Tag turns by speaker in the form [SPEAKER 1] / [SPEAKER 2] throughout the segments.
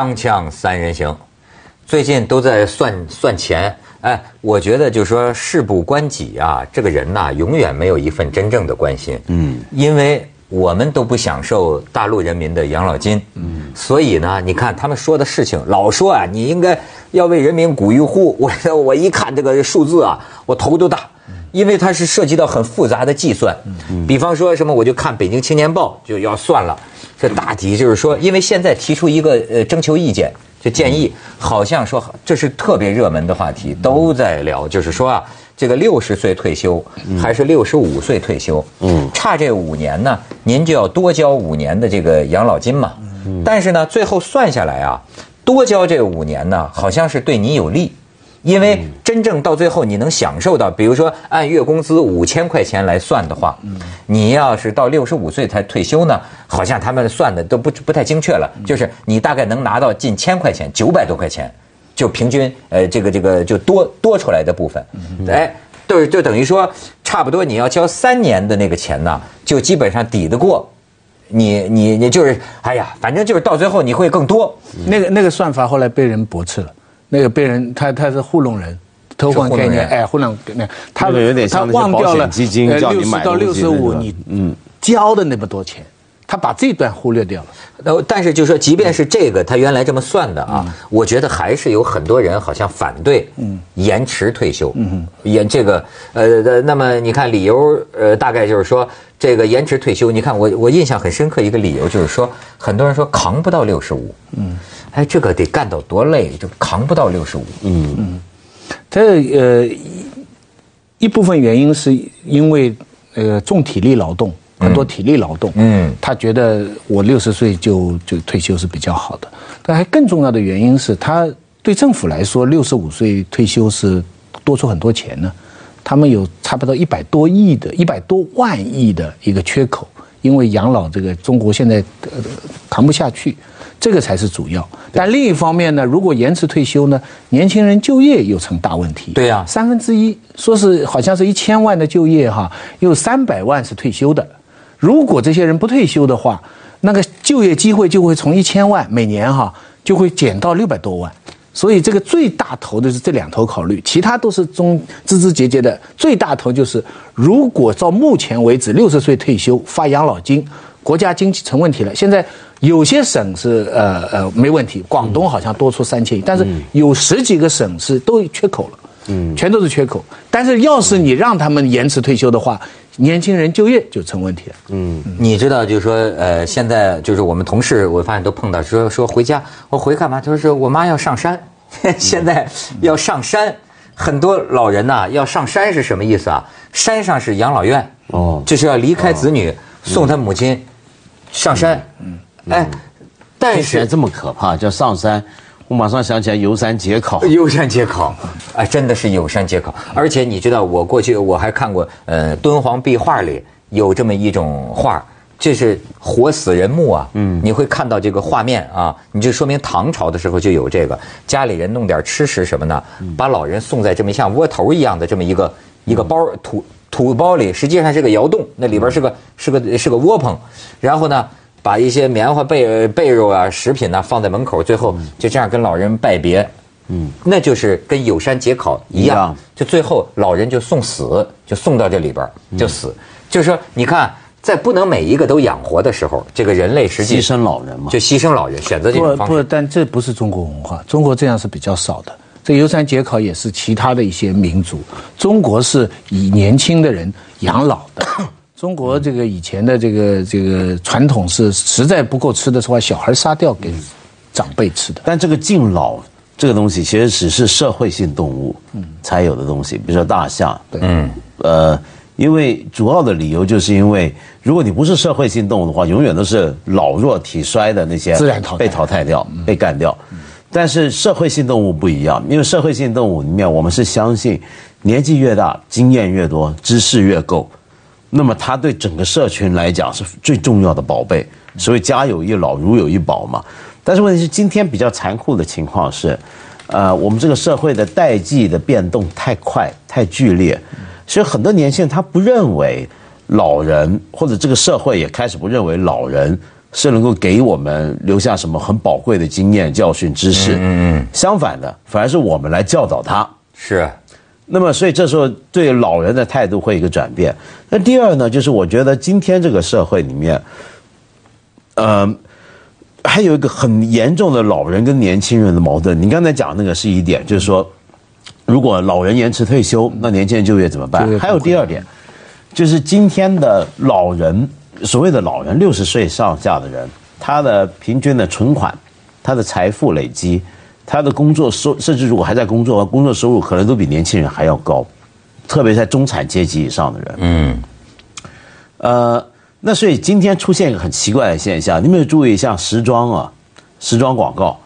[SPEAKER 1] 锵锵三人行，最近都在算算钱。哎，我觉得就是说事不关己啊，这个人呐，永远没有一份真正的关心。嗯，因为我们都不享受大陆人民的养老金。嗯，所以呢，你看他们说的事情，老说啊，你应该要为人民鼓一呼。我我一看这个数字啊，我头都大，因为它是涉及到很复杂的计算。嗯，比方说什么，我就看《北京青年报》就要算了。这大体就是说，因为现在提出一个呃征求意见，就建议，好像说这是特别热门的话题，都在聊，就是说啊，这个六十岁退休还是六十五岁退休，嗯，差这五年呢，您就要多交五年的这个养老金嘛，但是呢，最后算下来啊，多交这五年呢，好像是对你有利。因为真正到最后你能享受到，比如说按月工资五千块钱来算的话，你要是到六十五岁才退休呢，好像他们算的都不不太精确了，就是你大概能拿到近千块钱，九百多块钱，就平均呃这个这个就多多出来的部分，哎，就是就等于说差不多你要交三年的那个钱呢，就基本上抵得过，你你你就是哎呀，反正就是到最后你会更多。
[SPEAKER 2] 那个那个算法后来被人驳斥了。那个被人他他是糊弄人，偷换概念，哎，糊弄那
[SPEAKER 3] 他有点像那保险基金
[SPEAKER 2] 到六十五，你嗯。交的那么多钱，他把这段忽略掉了。
[SPEAKER 1] 呃，但是就说即便是这个，他原来这么算的啊，我觉得还是有很多人好像反对，嗯，延迟退休，嗯，延这个呃，那么你看理由呃，大概就是说这个延迟退休，你看我我印象很深刻一个理由就是说，很多人说扛不到六十五，嗯。哎，这个得干到多累，就扛不到六十五。嗯。嗯，
[SPEAKER 2] 这呃一部分原因是因为呃重体力劳动，很多体力劳动。嗯，他觉得我六十岁就就退休是比较好的。但还更重要的原因是他对政府来说，六十五岁退休是多出很多钱呢。他们有差不多一百多亿的一百多万亿的一个缺口，因为养老这个中国现在呃扛不下去。这个才是主要，但另一方面呢，如果延迟退休呢，年轻人就业又成大问题。
[SPEAKER 1] 对呀，
[SPEAKER 2] 三分之一说是好像是一千万的就业哈，有三百万是退休的。如果这些人不退休的话，那个就业机会就会从一千万每年哈就会减到六百多万。所以这个最大头的是这两头考虑，其他都是中枝枝节节的。最大头就是，如果到目前为止六十岁退休发养老金，国家经济成问题了。现在。有些省是呃呃没问题，广东好像多出三千亿，但是有十几个省是都缺口了，嗯，全都是缺口。但是要是你让他们延迟退休的话，年轻人就业就成问题了。嗯，
[SPEAKER 1] 你知道就是说呃现在就是我们同事我发现都碰到说说回家我回干嘛？他说是我妈要上山，现在要上山，很多老人呐要上山是什么意思啊？山上是养老院哦，就是要离开子女送他母亲上山。嗯。哎，
[SPEAKER 3] 但是这么可怕，叫上山，我马上想起来游山解考。
[SPEAKER 1] 游山解考，哎，真的是游山解考。而且你知道，我过去我还看过，呃，敦煌壁画里有这么一种画，这是活死人墓啊。嗯，你会看到这个画面啊，你就说明唐朝的时候就有这个，家里人弄点吃食什么呢，把老人送在这么像窝头一样的这么一个一个包土土包里，实际上是个窑洞，那里边是个是个是个窝棚，然后呢。把一些棉花被被褥啊、食品呢放在门口，最后就这样跟老人拜别，嗯，那就是跟有山解考一样，就最后老人就送死，就送到这里边就死。就是说，你看，在不能每一个都养活的时候，这个人类实际
[SPEAKER 3] 牺牲老人嘛，
[SPEAKER 1] 就牺牲老人，选择这种方式。
[SPEAKER 2] 不，但这不是中国文化，中国这样是比较少的。这游山解考也是其他的一些民族，中国是以年轻的人养老的。中国这个以前的这个这个传统是，实在不够吃的时候，小孩杀掉给长辈吃的。
[SPEAKER 3] 但这个敬老这个东西，其实只是社会性动物才有的东西，比如说大象。嗯，呃，因为主要的理由就是因为，如果你不是社会性动物的话，永远都是老弱体衰的那些
[SPEAKER 2] 自然淘
[SPEAKER 3] 被淘汰掉、被干掉。但是社会性动物不一样，因为社会性动物里面，我们是相信年纪越大，经验越多，知识越够。那么他对整个社群来讲是最重要的宝贝，所以家有一老如有一宝嘛。但是问题是，今天比较残酷的情况是，呃，我们这个社会的代际的变动太快、太剧烈，所以很多年轻人他不认为老人，或者这个社会也开始不认为老人是能够给我们留下什么很宝贵的经验、教训、知识。嗯嗯。相反的，反而是我们来教导他。
[SPEAKER 1] 是。
[SPEAKER 3] 那么，所以这时候对老人的态度会一个转变。那第二呢，就是我觉得今天这个社会里面，呃，还有一个很严重的老人跟年轻人的矛盾。你刚才讲那个是一点，就是说，如果老人延迟退休，那年轻人就业怎么办？还有第二点，就是今天的老人，所谓的老人，六十岁上下的人，他的平均的存款，他的财富累积。他的工作收，甚至如果还在工作，工作收入可能都比年轻人还要高，特别在中产阶级以上的人。嗯，呃，那所以今天出现一个很奇怪的现象，你有没有注意，像时装啊，时装广告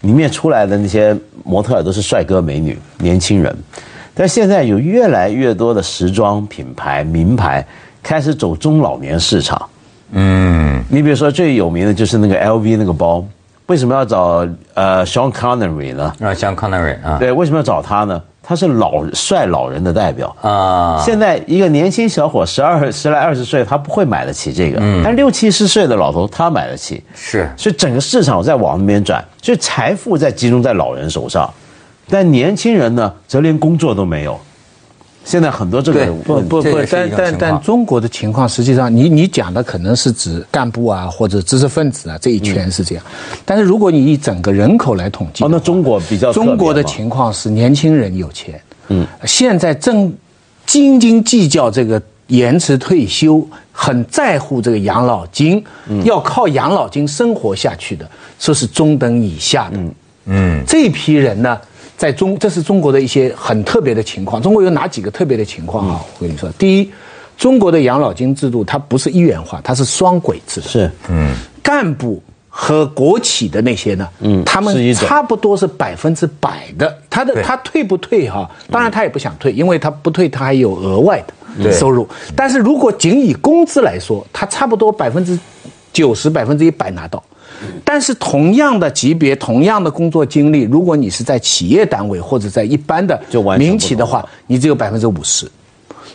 [SPEAKER 3] 里面出来的那些模特都是帅哥美女、年轻人，但现在有越来越多的时装品牌、名牌开始走中老年市场。嗯，你比如说最有名的就是那个 LV 那个包。为什么要找呃 Sean Connery 呢？
[SPEAKER 1] 啊，Sean Connery 啊，
[SPEAKER 3] 对，为什么要找他呢？他是老帅老人的代表啊。现在一个年轻小伙十二十来二十岁，他不会买得起这个，嗯但六七十岁的老头他买得起。
[SPEAKER 1] 是，
[SPEAKER 3] 所以整个市场在往那边转，所以财富在集中在老人手上，但年轻人呢，则连工作都没有。现在很多这个
[SPEAKER 2] 不不不，但但但中国的情况，实际上你你讲的可能是指干部啊或者知识分子啊这一圈是这样，但是如果你以整个人口来统计，
[SPEAKER 3] 哦，那中国比较
[SPEAKER 2] 中国的情况是年轻人有钱，嗯，现在正斤斤计较这个延迟退休，很在乎这个养老金，嗯。要靠养老金生活下去的，说是中等以下的，嗯，这批人呢。在中，这是中国的一些很特别的情况。中国有哪几个特别的情况啊？我跟你说，第一，中国的养老金制度它不是一元化，它是双轨制的。
[SPEAKER 3] 是，嗯，
[SPEAKER 2] 干部和国企的那些呢，嗯，他们差不多是百分之百的。他的他退不退哈？当然他也不想退，因为他不退他还有额外的收入。但是如果仅以工资来说，他差不多百分之九十、百分之一百拿到。但是同样的级别、同样的工作经历，如果你是在企业单位或者在一般的民企的话，你只有百分之五十。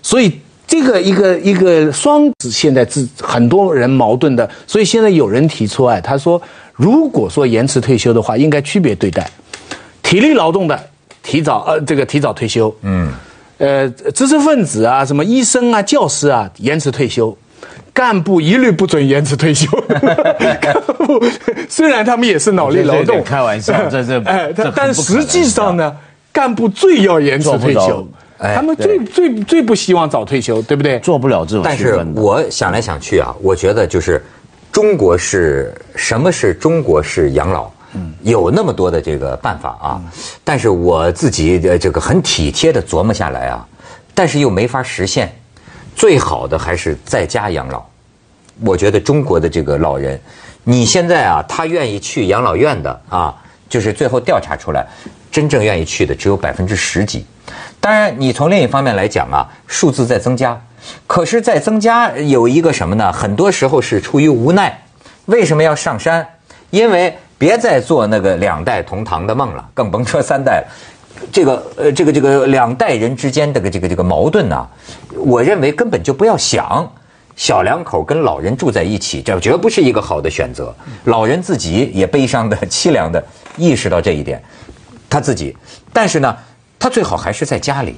[SPEAKER 2] 所以这个一个一个双子现在是很多人矛盾的。所以现在有人提出，哎，他说，如果说延迟退休的话，应该区别对待，体力劳动的提早呃这个提早退休，嗯，呃知识分子啊，什么医生啊、教师啊延迟退休。干部一律不准延迟退休。干部虽然他们也是脑力劳动，
[SPEAKER 3] 开玩笑，这这哎，
[SPEAKER 2] 但实际上呢，干部最要延迟退休，他们最最最不希望早退休，对不对？
[SPEAKER 3] 做不了这种。
[SPEAKER 1] 但是我想来想去啊，我觉得就是中国是什么是中国式养老？嗯，有那么多的这个办法啊，但是我自己的这个很体贴的琢磨下来啊，但是又没法实现。最好的还是在家养老。我觉得中国的这个老人，你现在啊，他愿意去养老院的啊，就是最后调查出来，真正愿意去的只有百分之十几。当然，你从另一方面来讲啊，数字在增加，可是，在增加有一个什么呢？很多时候是出于无奈。为什么要上山？因为别再做那个两代同堂的梦了，更甭说三代了。这个呃，这个这个两代人之间这个这个这个矛盾呢，我认为根本就不要想。小两口跟老人住在一起，这绝不是一个好的选择。老人自己也悲伤的、凄凉的，意识到这一点，他自己。但是呢，他最好还是在家里。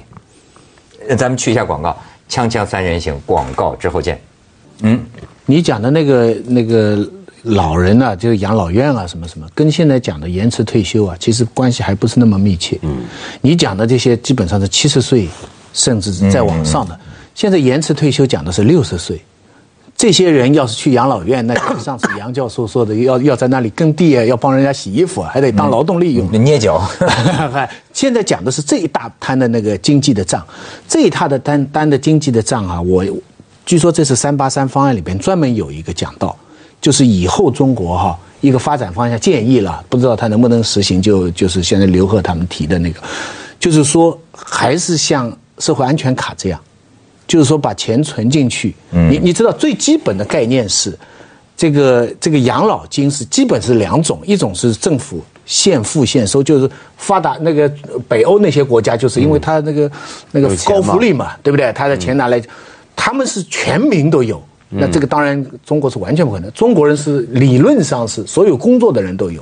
[SPEAKER 1] 咱们去一下广告，锵锵三人行，广告之后见。
[SPEAKER 2] 嗯，你讲的那个那个。老人啊，就是养老院啊，什么什么，跟现在讲的延迟退休啊，其实关系还不是那么密切。嗯，你讲的这些基本上是七十岁，甚至是在往上的。现在延迟退休讲的是六十岁，这些人要是去养老院，那上次杨教授说的，要要在那里耕地啊，要帮人家洗衣服，还得当劳动力用，
[SPEAKER 1] 捏脚。
[SPEAKER 2] 现在讲的是这一大摊的那个经济的账，这一摊的单单的经济的账啊，我据说这是三八三方案里边专门有一个讲到。就是以后中国哈一个发展方向建议了，不知道他能不能实行。就就是现在刘贺他们提的那个，就是说还是像社会安全卡这样，就是说把钱存进去。你你知道最基本的概念是，这个这个养老金是基本是两种，一种是政府现付现收，就是发达那个北欧那些国家，就是因为他那个那个高福利嘛，对不对？他的钱拿来，他们是全民都有。那这个当然中国是完全不可能。中国人是理论上是所有工作的人都有，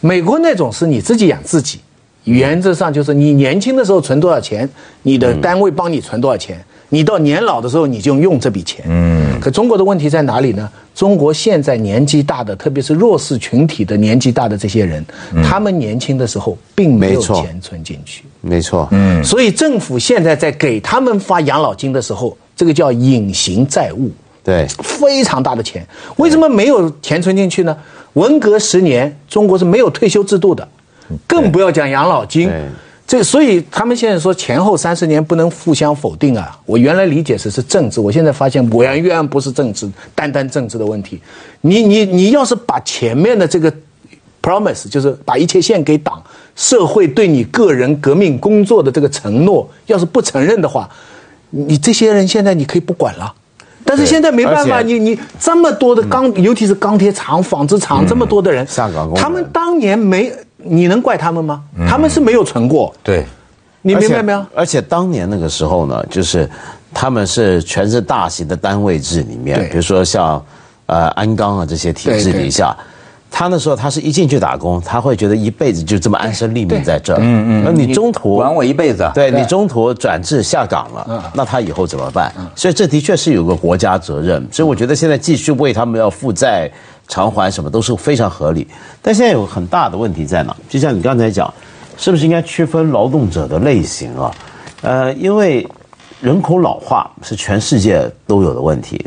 [SPEAKER 2] 美国那种是你自己养自己，原则上就是你年轻的时候存多少钱，你的单位帮你存多少钱，你到年老的时候你就用这笔钱。嗯。可中国的问题在哪里呢？中国现在年纪大的，特别是弱势群体的年纪大的这些人，他们年轻的时候并没有钱存进去。
[SPEAKER 3] 没错，嗯，
[SPEAKER 2] 所以政府现在在给他们发养老金的时候，这个叫隐形债务，
[SPEAKER 3] 对，
[SPEAKER 2] 非常大的钱。为什么没有钱存进去呢？文革十年，中国是没有退休制度的，更不要讲养老金
[SPEAKER 3] 对。
[SPEAKER 2] 这所以他们现在说前后三十年不能互相否定啊。我原来理解是是政治，我现在发现完全不是政治，单单政治的问题。你你你要是把前面的这个 promise，就是把一切献给党，社会对你个人革命工作的这个承诺，要是不承认的话，你这些人现在你可以不管了。但是现在没办法，你你这么多的钢，尤其是钢铁厂、纺织厂，这么多的人，
[SPEAKER 3] 下岗工人
[SPEAKER 2] 他们当年没，你能怪他们吗？他们是没有存过，
[SPEAKER 1] 对，
[SPEAKER 2] 你明白没有？
[SPEAKER 3] 而且？而且当年那个时候呢，就是他们是全是大型的单位制里面，比如说像呃鞍钢啊这些体制
[SPEAKER 2] 对对
[SPEAKER 3] 底下。他那时候他是一进去打工，他会觉得一辈子就这么安身立命在这儿。嗯嗯，那你中途
[SPEAKER 1] 管我一辈子。
[SPEAKER 3] 对你中途转制下岗了，那他以后怎么办？所以这的确是有个国家责任，所以我觉得现在继续为他们要负债偿还什么都是非常合理。但现在有很大的问题在哪？就像你刚才讲，是不是应该区分劳动者的类型啊？呃，因为人口老化是全世界都有的问题。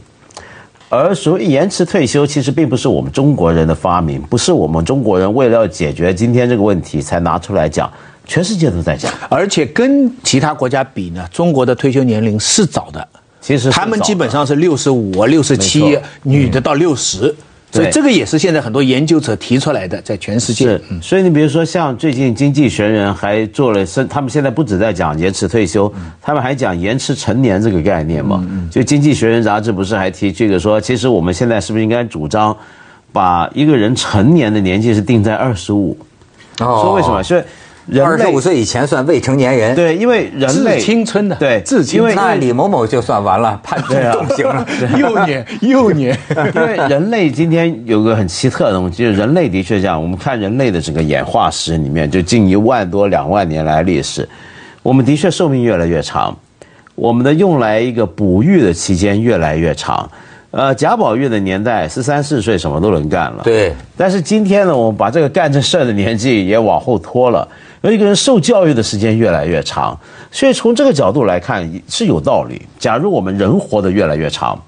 [SPEAKER 3] 而所谓延迟退休，其实并不是我们中国人的发明，不是我们中国人为了要解决今天这个问题才拿出来讲，全世界都在讲。
[SPEAKER 2] 而且跟其他国家比呢，中国的退休年龄是早的，
[SPEAKER 3] 其实
[SPEAKER 2] 他们基本上是六十五、六十七，女的到六十，所以这个也是现在很多研究者提出来的，在全世界
[SPEAKER 3] 是。，所以你比如说像最近《经济学人》还做了是，他们现在不止在讲延迟退休，他们还讲延迟成年这个概念嘛。就《经济学人》杂志不是还提这个说，其实我们现在是不是应该主张，把一个人成年的年纪是定在二十五？
[SPEAKER 1] 哦
[SPEAKER 3] 说为什么？所以人类
[SPEAKER 1] 二十五岁以前算未成年人。
[SPEAKER 3] 对，因为人类
[SPEAKER 2] 青春的
[SPEAKER 3] 对，
[SPEAKER 2] 自青
[SPEAKER 3] 因为
[SPEAKER 1] 那李某某就算完了，判
[SPEAKER 3] 对啊
[SPEAKER 1] 重刑了。
[SPEAKER 2] 幼年，幼年，
[SPEAKER 3] 因为人类今天有个很奇特的东西，就是人类的确这样。我们看人类的整个演化史里面，就近一万多两万年来历史，我们的确寿命越来越长，我们的用来一个哺育的期间越来越长。呃，贾宝玉的年代十三四岁什么都能干了，
[SPEAKER 1] 对。
[SPEAKER 3] 但是今天呢，我们把这个干这事儿的年纪也往后拖了，而一个人受教育的时间越来越长，所以从这个角度来看是有道理。假如我们人活得越来越长，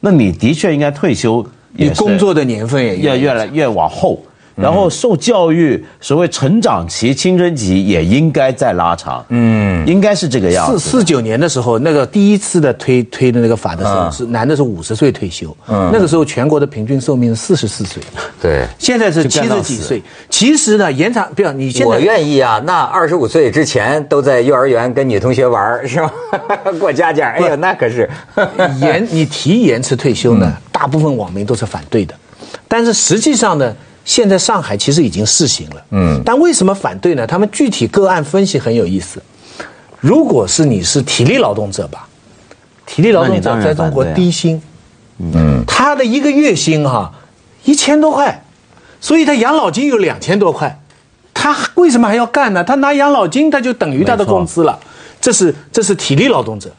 [SPEAKER 3] 那你的确应该退休
[SPEAKER 2] 你，工作的年份也
[SPEAKER 3] 要越来越往后，然后受教育所谓成长期、青春期也应该再拉长，嗯，应该是这个样子。
[SPEAKER 2] 四四九年的时候，那个第一次的推推的那个法的时候，
[SPEAKER 1] 嗯
[SPEAKER 2] 是男的是五十岁退休，嗯那个时候全国的平均寿命是四十四岁，
[SPEAKER 1] 对，
[SPEAKER 2] 现在是七十几岁。其实呢，延长不要你现
[SPEAKER 1] 我愿意啊。那二十五岁之前都在幼儿园跟女同学玩是吧？过家家，哎呀，那可是。
[SPEAKER 2] 延 你提延迟退休呢，大部分网民都是反对的，但是实际上呢，现在上海其实已经试行了，嗯，但为什么反对呢？他们具体个案分析很有意思。如果是你是体力劳动者吧，体力劳动者在中国低薪，嗯，他的一个月薪哈一千多块，所以他养老金有两千多块，他为什么还要干呢？他拿养老金，他就等于他的工资了。这是这是体力劳动者，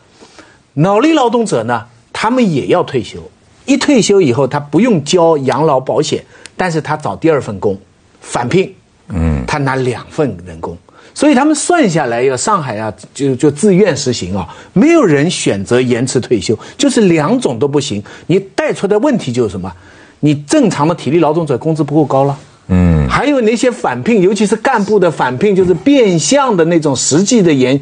[SPEAKER 2] 脑力劳动者呢，他们也要退休。一退休以后，他不用交养老保险，但是他找第二份工，返聘，嗯，他拿两份人工，所以他们算下来，要上海啊，就就自愿实行啊，没有人选择延迟退休，就是两种都不行。你带出的问题就是什么？你正常的体力劳动者工资不够高了。嗯，还有那些返聘，尤其是干部的返聘，就是变相的那种实际的延，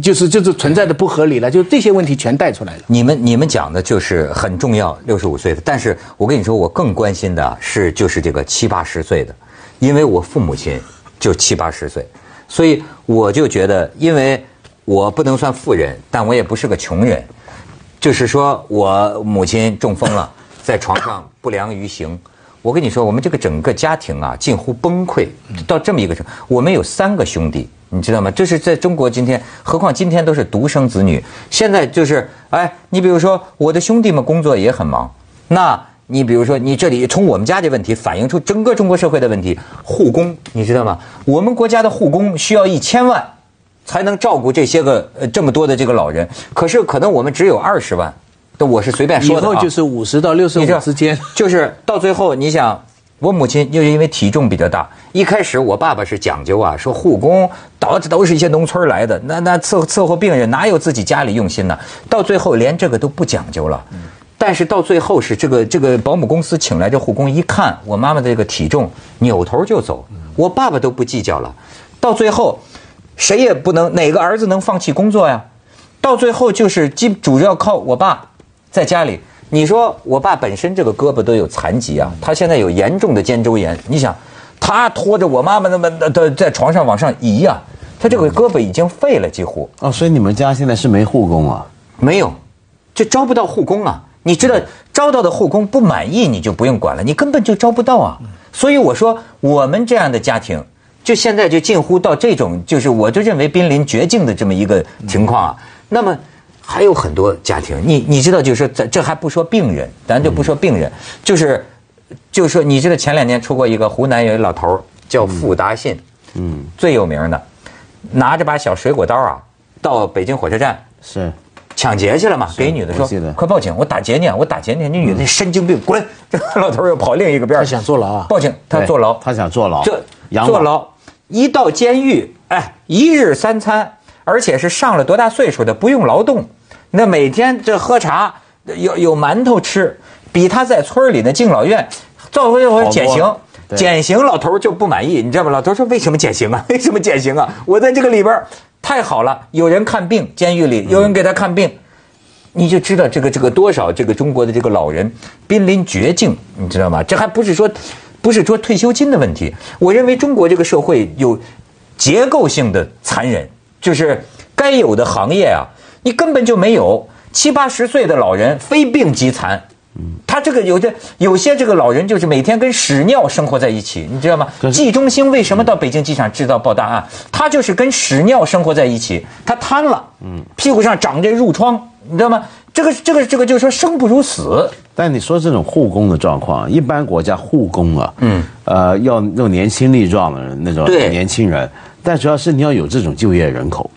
[SPEAKER 2] 就是就是存在的不合理了，就这些问题全带出来了。
[SPEAKER 1] 你们你们讲的就是很重要，六十五岁的。但是我跟你说，我更关心的是就是这个七八十岁的，因为我父母亲就七八十岁，所以我就觉得，因为我不能算富人，但我也不是个穷人，就是说我母亲中风了，在床上不良于行。我跟你说，我们这个整个家庭啊，近乎崩溃，到这么一个程度。我们有三个兄弟，你知道吗？这是在中国今天，何况今天都是独生子女。现在就是，哎，你比如说我的兄弟们工作也很忙，那你比如说你这里从我们家的问题反映出整个中国社会的问题，护工你知道吗？我们国家的护工需要一千万才能照顾这些个呃这么多的这个老人，可是可能我们只有二十万，那我是随便说的
[SPEAKER 2] 以后就是五十到六十五之间，
[SPEAKER 1] 就是到最后你想。我母亲又因为体重比较大，一开始我爸爸是讲究啊，说护工都都是一些农村来的，那那伺伺候病人哪有自己家里用心呢？到最后连这个都不讲究了。但是到最后是这个这个保姆公司请来这护工一看我妈妈的这个体重，扭头就走，我爸爸都不计较了。到最后，谁也不能哪个儿子能放弃工作呀？到最后就是基主要靠我爸在家里。你说我爸本身这个胳膊都有残疾啊，他现在有严重的肩周炎。你想，他拖着我妈妈那么的在床上往上移啊，他这个胳膊已经废了几乎。
[SPEAKER 3] 哦，所以你们家现在是没护工啊？
[SPEAKER 1] 没有，就招不到护工啊。你知道招到的护工不满意，你就不用管了，你根本就招不到啊。所以我说，我们这样的家庭，就现在就近乎到这种，就是我就认为濒临绝境的这么一个情况啊。那么。还有很多家庭，你你知道，就是这，这还不说病人，咱就不说病人，就是，就是说，你知道前两年出过一个湖南有一老头叫傅达信，嗯，最有名的，拿着把小水果刀啊，到北京火车站
[SPEAKER 3] 是。
[SPEAKER 1] 抢劫去了嘛，给女的说，快报警，我打劫你，我打劫你，那女的神经病，滚，这老头又跑另一个边
[SPEAKER 2] 他想坐牢啊，
[SPEAKER 1] 报警，他坐牢，
[SPEAKER 3] 他想坐牢，
[SPEAKER 1] 这坐牢，一到监狱，哎，一日三餐。而且是上了多大岁数的不用劳动，那每天这喝茶有有馒头吃，比他在村里的敬老院做回回减刑，减刑老头就不满意，你知道吗？老头说为什么减刑啊？为什么减刑啊？我在这个里边太好了，有人看病，监狱里有人给他看病，你就知道这个这个多少这个中国的这个老人濒临绝境，你知道吗？这还不是说不是说退休金的问题，我认为中国这个社会有结构性的残忍。就是该有的行业啊，你根本就没有七八十岁的老人非病即残。他这个有的有些这个老人就是每天跟屎尿生活在一起，你知道吗？季中兴为什么到北京机场制造爆炸案？他就是跟屎尿生活在一起，他瘫了，嗯，屁股上长这褥疮，你知道吗？这个这个这个就是说生不如死。
[SPEAKER 3] 但你说这种护工的状况，一般国家护工啊，嗯，呃，要那种年轻力壮的人，那种年轻人。但主要是你要有这种就业人口，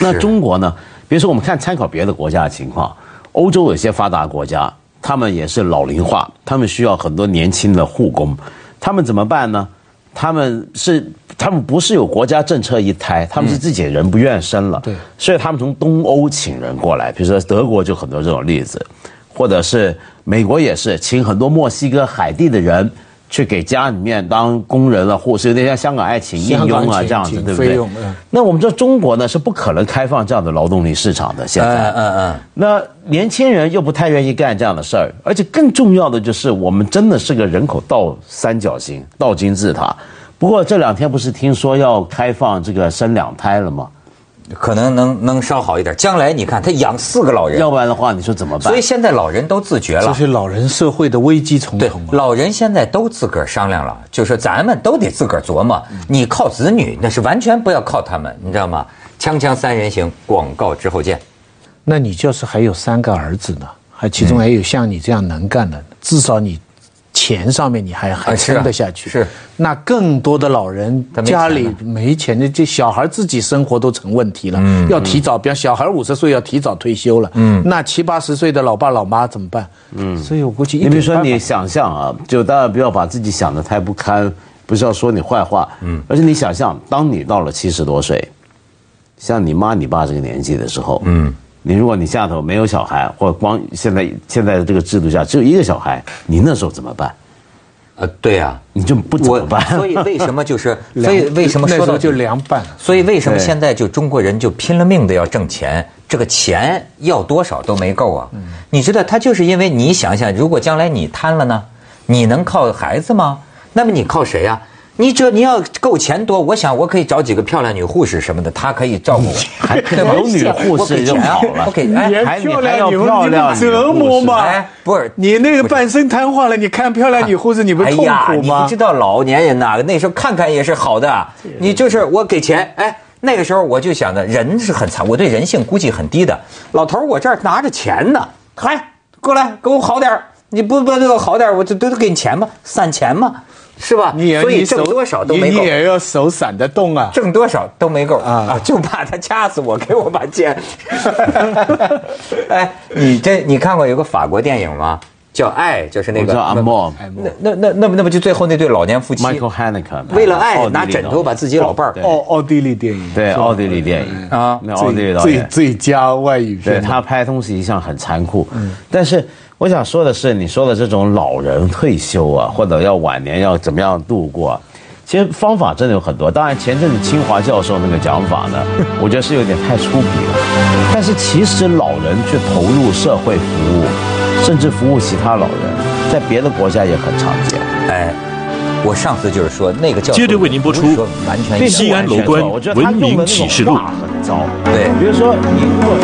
[SPEAKER 3] 那中国呢？比如说，我们看参考别的国家的情况，欧洲有些发达国家，他们也是老龄化，他们需要很多年轻的护工，他们怎么办呢？他们是他们不是有国家政策一胎，他们是自己人不愿生了，
[SPEAKER 2] 对，
[SPEAKER 3] 所以他们从东欧请人过来，比如说德国就很多这种例子，或者是美国也是请很多墨西哥海地的人。去给家里面当工人了，或是有点像香港爱情应佣啊这样子，对不对？那我们这中国呢是不可能开放这样的劳动力市场的。现在，嗯嗯嗯。那年轻人又不太愿意干这样的事儿，而且更重要的就是，我们真的是个人口倒三角形、倒金字塔。不过这两天不是听说要开放这个生两胎了吗？
[SPEAKER 1] 可能能能稍好一点。将来你看他养四个老人，
[SPEAKER 3] 要不然的话你说怎么办？
[SPEAKER 1] 所以现在老人都自觉了。
[SPEAKER 2] 这是老人社会的危机重重。
[SPEAKER 1] 老人现在都自个儿商量了，就说咱们都得自个儿琢磨。你靠子女那是完全不要靠他们，你知道吗？锵锵三人行，广告之后见。
[SPEAKER 2] 那你就是还有三个儿子呢，还其中还有像你这样能干的，至少你。钱上面你还还撑得下去，
[SPEAKER 1] 是。
[SPEAKER 2] 那更多的老人家里没钱的，这小孩自己生活都成问题了，嗯，要提早，比方小孩五十岁要提早退休了，嗯，那七八十岁的老爸老妈怎么办？嗯，所以我估计，
[SPEAKER 3] 你比如说你想象啊，就当然不要把自己想的太不堪，不是要说你坏话，嗯，而且你想象，当你到了七十多岁，像你妈你爸这个年纪的时候，嗯。你如果你下头没有小孩，或光现在现在的这个制度下只有一个小孩，你那时候怎么办？
[SPEAKER 1] 呃，对呀，
[SPEAKER 3] 你就不怎么办？
[SPEAKER 1] 所以为什么就是？所以为什么说到
[SPEAKER 2] 就凉拌？
[SPEAKER 1] 所以为什么现在就中国人就拼了命的要挣钱？这个钱要多少都没够啊！你知道，他就是因为你想想，如果将来你瘫了呢，你能靠孩子吗？那么你靠谁呀？你这你要够钱多，我想我可以找几个漂亮女护士什么的，她可以照顾我，
[SPEAKER 3] 还有女护士就好了。
[SPEAKER 1] 我给哎
[SPEAKER 3] 还
[SPEAKER 2] 漂亮女护士折磨吗？
[SPEAKER 1] 哎不是
[SPEAKER 2] 你那个半身瘫痪了，你看漂亮女护士，你不痛
[SPEAKER 1] 哎呀，
[SPEAKER 2] 苦吗
[SPEAKER 1] 你不知？道老年人呐，那时候看看也是好的。你就是我给钱，哎，那个时候我就想着人是很惨，我对人性估计很低的。老头儿，我这儿拿着钱呢，嗨，过来给我好点儿你不不给我好点儿我就都都给你钱嘛，散钱嘛，是吧？
[SPEAKER 2] 你也
[SPEAKER 1] 所以挣多少都没够。
[SPEAKER 2] 你你也要手散得动啊。
[SPEAKER 1] 挣多少都没够。
[SPEAKER 2] 啊。
[SPEAKER 1] 啊，就怕他掐死我，给我把剑。哎，你这你看过有个法国电影吗？叫《爱》，就是那个
[SPEAKER 3] 阿莫。
[SPEAKER 1] 那那那那不那不就最后那对老年夫妻
[SPEAKER 3] Michael Haneke
[SPEAKER 1] 为了爱拿枕头把自己老伴儿。
[SPEAKER 3] 对。
[SPEAKER 2] 奥奥地利电影。
[SPEAKER 3] 对奥地利电影。
[SPEAKER 1] 啊
[SPEAKER 3] 那奥地利导
[SPEAKER 2] 最最佳外语片，
[SPEAKER 3] 对他拍东西一向很残酷，但是我想说的是，你说的这种老人退休啊，或者要晚年要怎么样度过啊，其实方法真的有很多。当然，前阵子清华教授那个讲法呢，我觉得是有点太粗鄙了。但是其实老人去投入社会服务，甚至服务其他老人，在别的国家也很常见。
[SPEAKER 1] 哎，我上次就是说那个叫
[SPEAKER 4] 接着为您播出
[SPEAKER 1] 不是说完全
[SPEAKER 4] 西安
[SPEAKER 3] 完全
[SPEAKER 4] 楼观文明启示录
[SPEAKER 3] 很糟。
[SPEAKER 1] 对
[SPEAKER 3] 比如说你如果